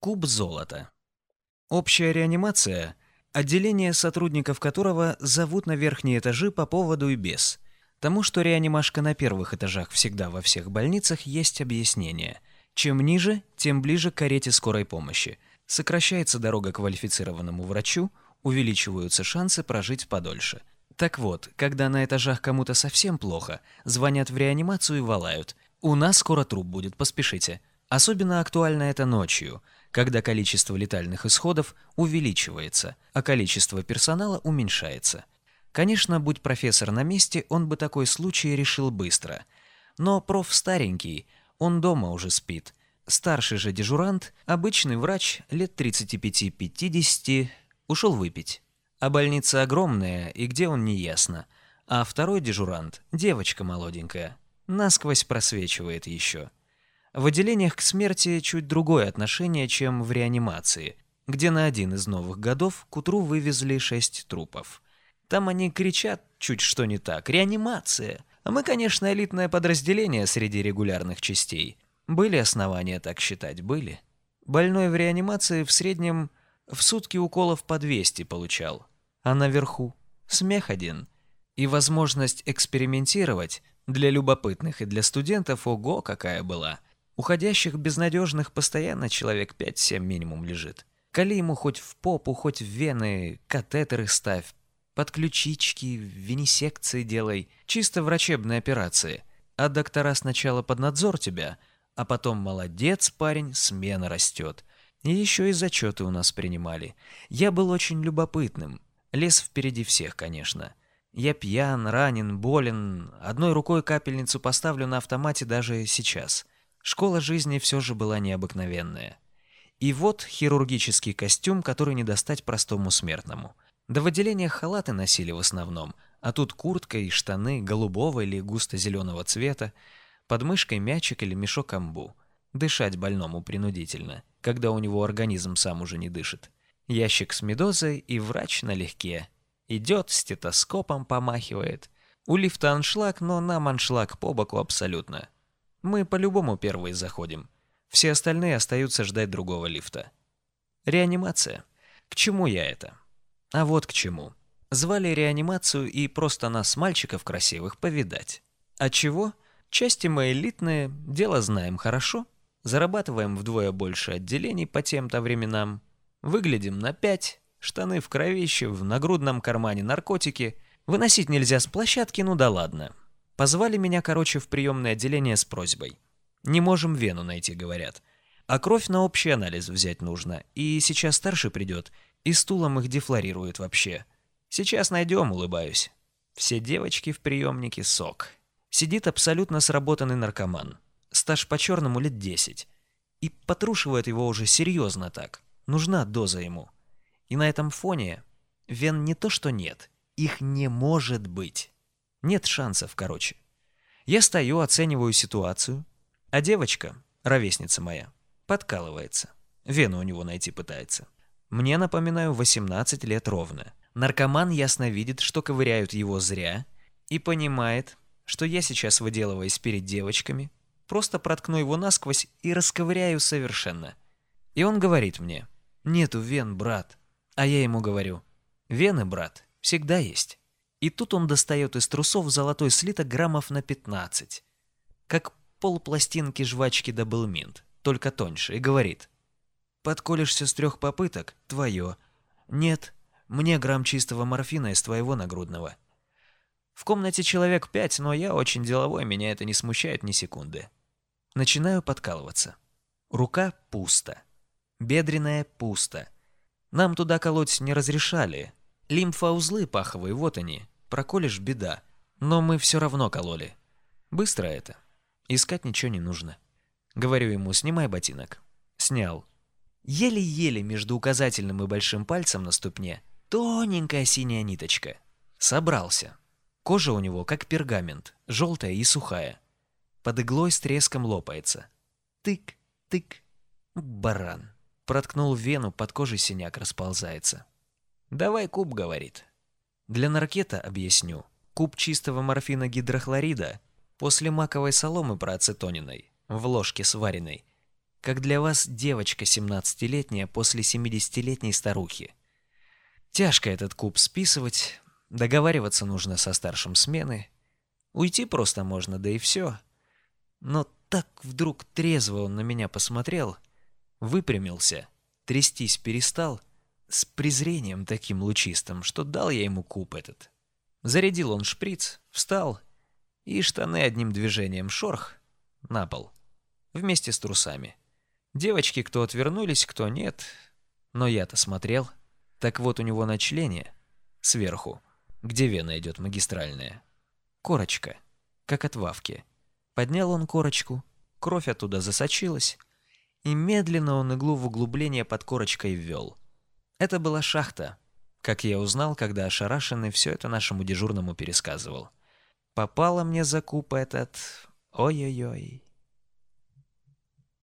Куб золота. Общая реанимация – отделение сотрудников которого зовут на верхние этажи по поводу и без. Тому, что реанимашка на первых этажах всегда во всех больницах, есть объяснение. Чем ниже, тем ближе к карете скорой помощи. Сокращается дорога к квалифицированному врачу, увеличиваются шансы прожить подольше. Так вот, когда на этажах кому-то совсем плохо, звонят в реанимацию и валают. «У нас скоро труп будет, поспешите». Особенно актуально это ночью, когда количество летальных исходов увеличивается, а количество персонала уменьшается. Конечно, будь профессор на месте, он бы такой случай решил быстро. Но проф старенький, он дома уже спит. Старший же дежурант, обычный врач лет 35-50, ушел выпить. А больница огромная, и где он не ясно. А второй дежурант, девочка молоденькая, насквозь просвечивает еще. В отделениях к смерти чуть другое отношение, чем в реанимации, где на один из новых годов к утру вывезли шесть трупов. Там они кричат чуть что не так «Реанимация!» А мы, конечно, элитное подразделение среди регулярных частей. Были основания так считать, были. Больной в реанимации в среднем в сутки уколов по 200 получал. А наверху смех один. И возможность экспериментировать для любопытных и для студентов ого какая была – Уходящих безнадежных постоянно человек 5-7 минимум лежит. Кали ему хоть в попу, хоть в вены, катетеры ставь, подключички, винисекции делай, чисто врачебные операции. А доктора сначала под надзор тебя, а потом молодец, парень, смена растет. И еще и зачеты у нас принимали. Я был очень любопытным. Лес впереди всех, конечно. Я пьян, ранен, болен. Одной рукой капельницу поставлю на автомате даже сейчас. Школа жизни все же была необыкновенная. И вот хирургический костюм, который не достать простому смертному. Да в отделениях халаты носили в основном, а тут куртка и штаны голубого или густо-зеленого цвета, под мышкой мячик или мешок амбу. Дышать больному принудительно, когда у него организм сам уже не дышит. Ящик с медозой и врач налегке. Идет, стетоскопом помахивает. У лифта аншлаг, но нам аншлаг по боку абсолютно. Мы по-любому первые заходим. Все остальные остаются ждать другого лифта. Реанимация. К чему я это? А вот к чему. Звали реанимацию и просто нас, мальчиков красивых, повидать. А чего? Части мы элитные, дело знаем хорошо. Зарабатываем вдвое больше отделений по тем-то временам. Выглядим на пять. Штаны в кровище, в нагрудном кармане наркотики. Выносить нельзя с площадки, ну да ладно. Позвали меня, короче, в приемное отделение с просьбой. Не можем вену найти, говорят. А кровь на общий анализ взять нужно. И сейчас старший придет, и стулом их дефлорирует вообще. Сейчас найдем, улыбаюсь. Все девочки в приемнике сок. Сидит абсолютно сработанный наркоман. Стаж по черному лет 10. И потрушивает его уже серьезно так. Нужна доза ему. И на этом фоне вен не то что нет, их не может быть. Нет шансов, короче. Я стою, оцениваю ситуацию, а девочка, ровесница моя, подкалывается. Вену у него найти пытается. Мне, напоминаю, 18 лет ровно. Наркоман ясно видит, что ковыряют его зря, и понимает, что я сейчас выделываясь перед девочками, просто проткну его насквозь и расковыряю совершенно. И он говорит мне, нету вен, брат. А я ему говорю, вены, брат, всегда есть. И тут он достает из трусов золотой слиток граммов на 15. Как полпластинки жвачки добыл минт, только тоньше, и говорит. «Подколешься с трех попыток? Твое. Нет, мне грамм чистого морфина из твоего нагрудного». В комнате человек пять, но я очень деловой, меня это не смущает ни секунды. Начинаю подкалываться. Рука пусто. Бедренная пусто. Нам туда колоть не разрешали, Лимфоузлы паховые, вот они. Проколешь – беда. Но мы все равно кололи. Быстро это. Искать ничего не нужно. Говорю ему, снимай ботинок. Снял. Еле-еле между указательным и большим пальцем на ступне тоненькая синяя ниточка. Собрался. Кожа у него как пергамент, желтая и сухая. Под иглой с треском лопается. Тык, тык. Баран. Проткнул вену, под кожей синяк расползается. «Давай куб», — говорит. Для наркета объясню. Куб чистого морфина гидрохлорида после маковой соломы проацетониной в ложке сваренной. как для вас девочка 17-летняя после 70-летней старухи. Тяжко этот куб списывать, договариваться нужно со старшим смены. Уйти просто можно, да и все. Но так вдруг трезво он на меня посмотрел, выпрямился, трястись перестал, с презрением таким лучистым, что дал я ему куб этот. Зарядил он шприц, встал, и штаны одним движением шорх на пол, вместе с трусами. Девочки кто отвернулись, кто нет, но я-то смотрел. Так вот у него на члене, сверху, где вена идет магистральная, корочка, как от вавки. Поднял он корочку, кровь оттуда засочилась, и медленно он иглу в углубление под корочкой ввел. Это была шахта, как я узнал, когда ошарашенный все это нашему дежурному пересказывал. Попало мне за куб этот... Ой-ой-ой.